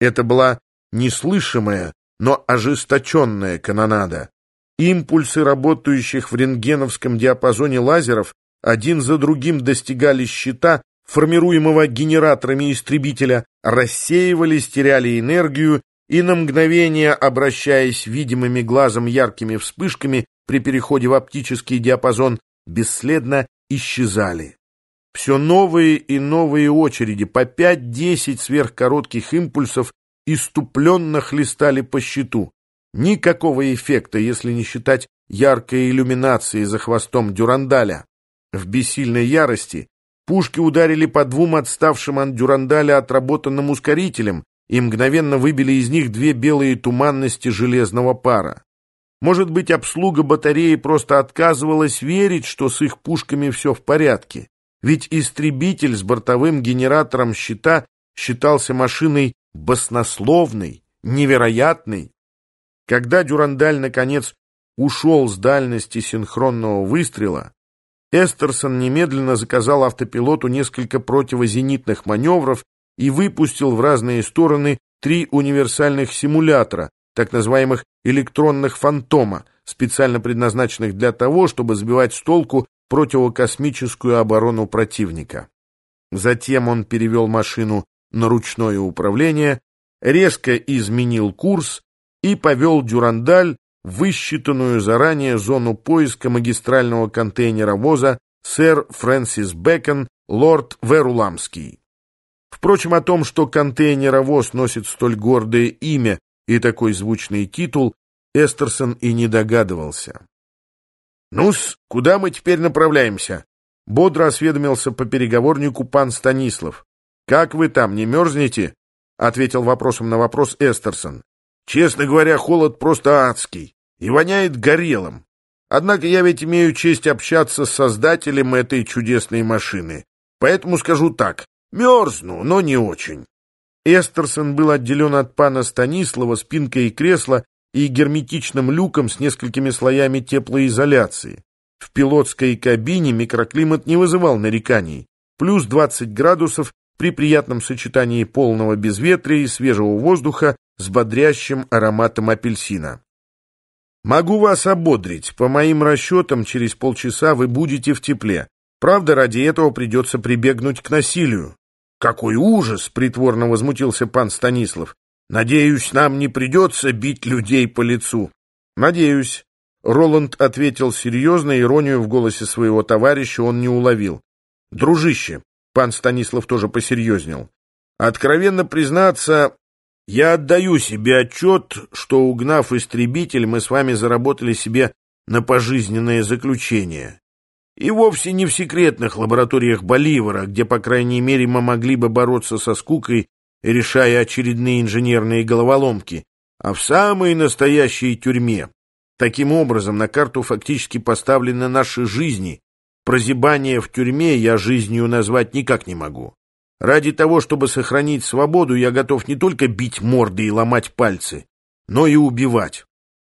Это была неслышимая, но ожесточенная канонада. Импульсы работающих в рентгеновском диапазоне лазеров один за другим достигали щита, формируемого генераторами истребителя, рассеивались, теряли энергию и на мгновение, обращаясь видимыми глазом яркими вспышками при переходе в оптический диапазон, бесследно исчезали. Все новые и новые очереди, по 5-10 сверхкоротких импульсов, иступленно хлестали по щиту. Никакого эффекта, если не считать яркой иллюминации за хвостом Дюрандаля. В бессильной ярости пушки ударили по двум отставшим от Дюрандаля отработанным ускорителям и мгновенно выбили из них две белые туманности железного пара. Может быть, обслуга батареи просто отказывалась верить, что с их пушками все в порядке. Ведь истребитель с бортовым генератором щита считался машиной баснословной, невероятной. Когда Дюрандаль, наконец, ушел с дальности синхронного выстрела, Эстерсон немедленно заказал автопилоту несколько противозенитных маневров и выпустил в разные стороны три универсальных симулятора, так называемых электронных «фантома», специально предназначенных для того, чтобы сбивать с толку противокосмическую оборону противника. Затем он перевел машину на ручное управление, резко изменил курс и повел «Дюрандаль» в высчитанную заранее зону поиска магистрального контейнеровоза сэр Фрэнсис Бэкон, лорд Веруламский. Впрочем, о том, что контейнеровоз носит столь гордое имя и такой звучный титул, Эстерсон и не догадывался. «Ну-с, куда мы теперь направляемся?» Бодро осведомился по переговорнику пан Станислав. «Как вы там, не мерзнете?» — ответил вопросом на вопрос Эстерсон. «Честно говоря, холод просто адский и воняет горелым. Однако я ведь имею честь общаться с создателем этой чудесной машины. Поэтому скажу так, мерзну, но не очень». Эстерсон был отделен от пана Станислава спинкой кресла и герметичным люком с несколькими слоями теплоизоляции. В пилотской кабине микроклимат не вызывал нареканий. Плюс 20 градусов при приятном сочетании полного безветрия и свежего воздуха с бодрящим ароматом апельсина. «Могу вас ободрить. По моим расчетам, через полчаса вы будете в тепле. Правда, ради этого придется прибегнуть к насилию». «Какой ужас!» — притворно возмутился пан Станислав. Надеюсь, нам не придется бить людей по лицу. Надеюсь. Роланд ответил серьезно, иронию в голосе своего товарища он не уловил. Дружище, пан Станислав тоже посерьезнел. Откровенно признаться, я отдаю себе отчет, что, угнав истребитель, мы с вами заработали себе на пожизненное заключение. И вовсе не в секретных лабораториях Боливара, где, по крайней мере, мы могли бы бороться со скукой решая очередные инженерные головоломки, а в самой настоящей тюрьме. Таким образом, на карту фактически поставлены наши жизни. Прозябание в тюрьме я жизнью назвать никак не могу. Ради того, чтобы сохранить свободу, я готов не только бить морды и ломать пальцы, но и убивать.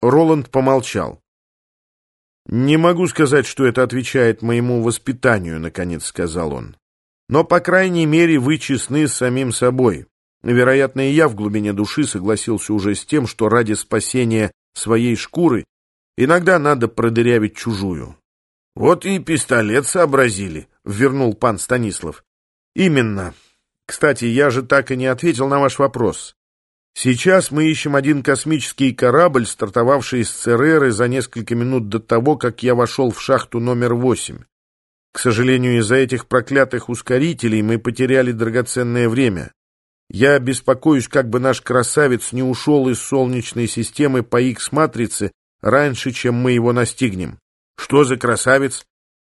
Роланд помолчал. «Не могу сказать, что это отвечает моему воспитанию», — наконец сказал он. «Но, по крайней мере, вы честны с самим собой. Вероятно, и я в глубине души согласился уже с тем, что ради спасения своей шкуры иногда надо продырявить чужую. — Вот и пистолет сообразили, — вернул пан Станислав. — Именно. Кстати, я же так и не ответил на ваш вопрос. Сейчас мы ищем один космический корабль, стартовавший из Цереры за несколько минут до того, как я вошел в шахту номер восемь. К сожалению, из-за этих проклятых ускорителей мы потеряли драгоценное время. Я беспокоюсь, как бы наш красавец не ушел из Солнечной системы по Х-матрице раньше, чем мы его настигнем. Что за красавец?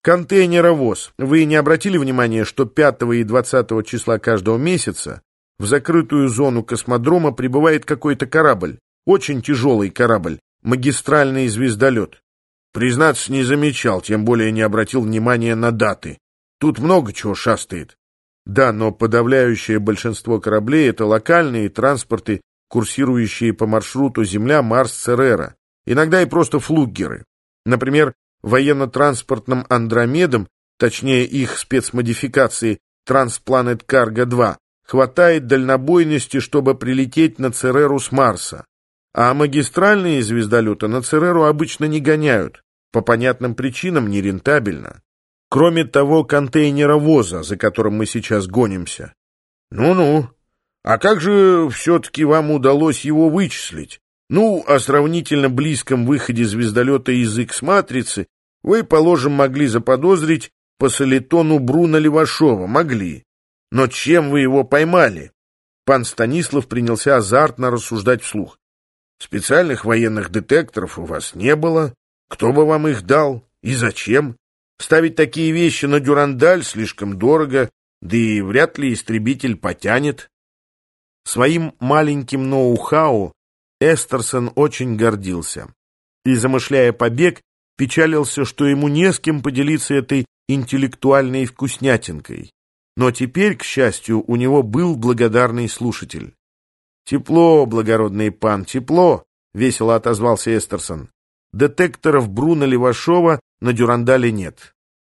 Контейнеровоз. Вы не обратили внимания, что 5 и 20 числа каждого месяца в закрытую зону космодрома прибывает какой-то корабль? Очень тяжелый корабль, магистральный звездолет. Признаться, не замечал, тем более не обратил внимания на даты. Тут много чего шастает. Да, но подавляющее большинство кораблей — это локальные транспорты, курсирующие по маршруту Земля-Марс-Церера. Иногда и просто флуггеры. Например, военно-транспортным Андромедом, точнее их спецмодификации Транспланет Карго-2, хватает дальнобойности, чтобы прилететь на Цереру с Марса. А магистральные звездолеты на Цереру обычно не гоняют, по понятным причинам нерентабельно. Кроме того контейнеровоза, за которым мы сейчас гонимся. Ну-ну, а как же все-таки вам удалось его вычислить? Ну, о сравнительно близком выходе звездолета из X-матрицы вы, положим, могли заподозрить по солитону Бруна Левашова, могли. Но чем вы его поймали? Пан Станислав принялся азартно рассуждать вслух. Специальных военных детекторов у вас не было. Кто бы вам их дал? И зачем? Ставить такие вещи на дюрандаль слишком дорого, да и вряд ли истребитель потянет. Своим маленьким ноу-хау Эстерсон очень гордился. И, замышляя побег, печалился, что ему не с кем поделиться этой интеллектуальной вкуснятинкой. Но теперь, к счастью, у него был благодарный слушатель. «Тепло, благородный пан, тепло!» — весело отозвался Эстерсон. «Детекторов Бруна Левашова на Дюрандале нет.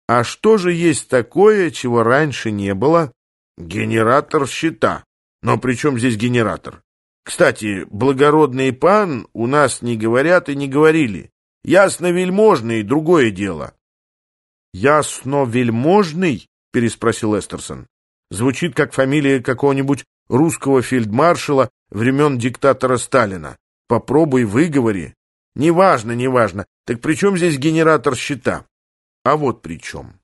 А что же есть такое, чего раньше не было? Генератор щита. Но при чем здесь генератор? Кстати, благородный пан у нас не говорят и не говорили. Ясно-вельможный — другое дело». «Ясно-вельможный?» — переспросил Эстерсон. «Звучит как фамилия какого-нибудь русского фельдмаршала времен диктатора Сталина. Попробуй выговори. Неважно, неважно. Так при чем здесь генератор щита? А вот при чем.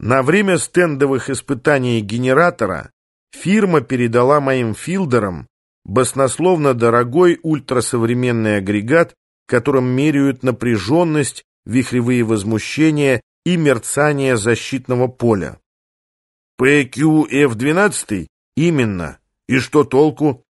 На время стендовых испытаний генератора фирма передала моим филдерам баснословно дорогой ультрасовременный агрегат, которым меряют напряженность, вихревые возмущения и мерцание защитного поля. PQF-12? Именно. И что толку?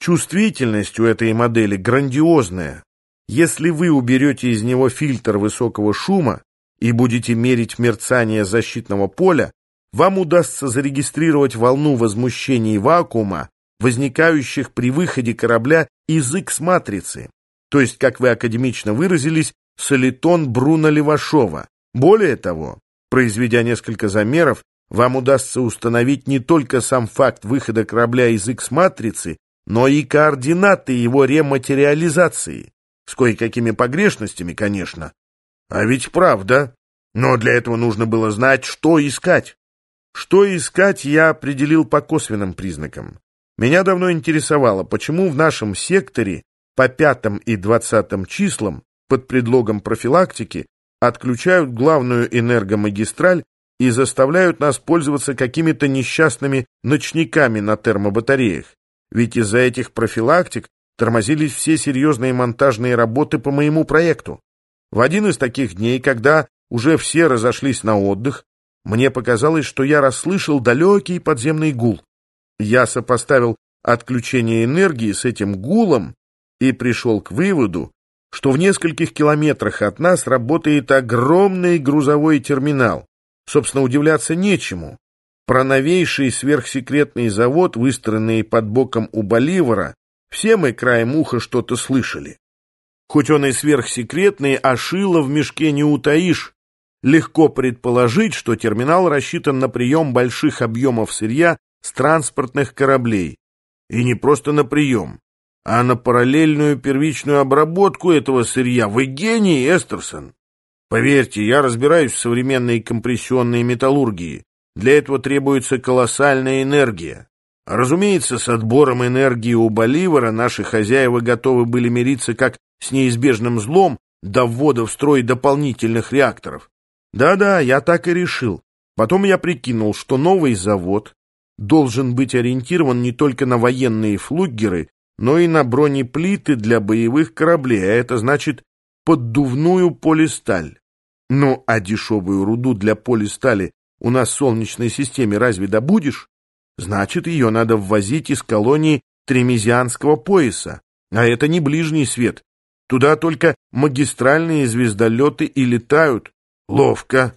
Чувствительность у этой модели грандиозная. Если вы уберете из него фильтр высокого шума и будете мерить мерцание защитного поля, вам удастся зарегистрировать волну возмущений вакуума, возникающих при выходе корабля из X-матрицы, то есть, как вы академично выразились, солитон Бруно Левашова. Более того, произведя несколько замеров, вам удастся установить не только сам факт выхода корабля из X-матрицы, но и координаты его рематериализации. С кое-какими погрешностями, конечно. А ведь правда. Но для этого нужно было знать, что искать. Что искать, я определил по косвенным признакам. Меня давно интересовало, почему в нашем секторе по пятым и двадцатым числам под предлогом профилактики отключают главную энергомагистраль и заставляют нас пользоваться какими-то несчастными ночниками на термобатареях. Ведь из-за этих профилактик тормозились все серьезные монтажные работы по моему проекту. В один из таких дней, когда уже все разошлись на отдых, мне показалось, что я расслышал далекий подземный гул. Я сопоставил отключение энергии с этим гулом и пришел к выводу, что в нескольких километрах от нас работает огромный грузовой терминал, Собственно, удивляться нечему. Про новейший сверхсекретный завод, выстроенный под боком у Боливара, все мы краем уха что-то слышали. Хоть он и сверхсекретный, а шило в мешке не утаишь. Легко предположить, что терминал рассчитан на прием больших объемов сырья с транспортных кораблей. И не просто на прием, а на параллельную первичную обработку этого сырья. Вы гений, Эстерсон! Поверьте, я разбираюсь в современной компрессионной металлургии. Для этого требуется колоссальная энергия. Разумеется, с отбором энергии у Боливара наши хозяева готовы были мириться как с неизбежным злом до ввода в строй дополнительных реакторов. Да-да, я так и решил. Потом я прикинул, что новый завод должен быть ориентирован не только на военные флуггеры, но и на бронеплиты для боевых кораблей, а это значит поддувную полисталь. Ну, а дешевую руду для полистали у нас в Солнечной системе разве добудешь? Значит, ее надо ввозить из колонии Тремезианского пояса. А это не ближний свет. Туда только магистральные звездолеты и летают. Ловко.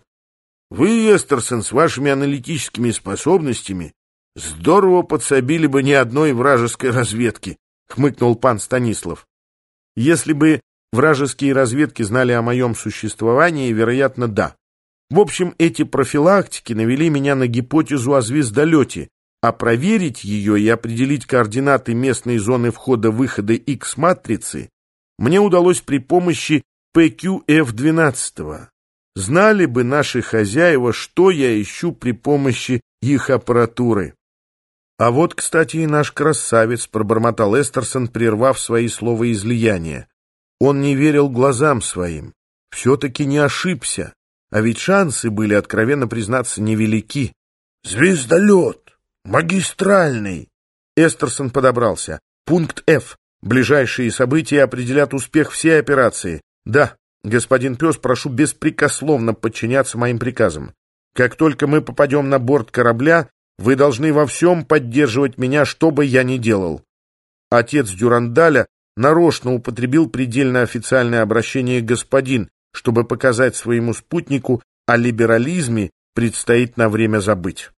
Вы, Эстерсон, с вашими аналитическими способностями здорово подсобили бы ни одной вражеской разведки, хмыкнул пан Станислав. Если бы Вражеские разведки знали о моем существовании, вероятно, да. В общем, эти профилактики навели меня на гипотезу о звездолете, а проверить ее и определить координаты местной зоны входа-выхода X-матрицы мне удалось при помощи PQF-12. Знали бы наши хозяева, что я ищу при помощи их аппаратуры. А вот, кстати, и наш красавец, пробормотал Эстерсон, прервав свои слова излияния. Он не верил глазам своим. Все-таки не ошибся. А ведь шансы были, откровенно признаться, невелики. «Звездолет! Магистральный!» Эстерсон подобрался. «Пункт F. Ближайшие события определят успех всей операции. Да, господин пес, прошу беспрекословно подчиняться моим приказам. Как только мы попадем на борт корабля, вы должны во всем поддерживать меня, что бы я ни делал». Отец Дюрандаля нарочно употребил предельно официальное обращение «господин», чтобы показать своему спутнику о либерализме предстоит на время забыть.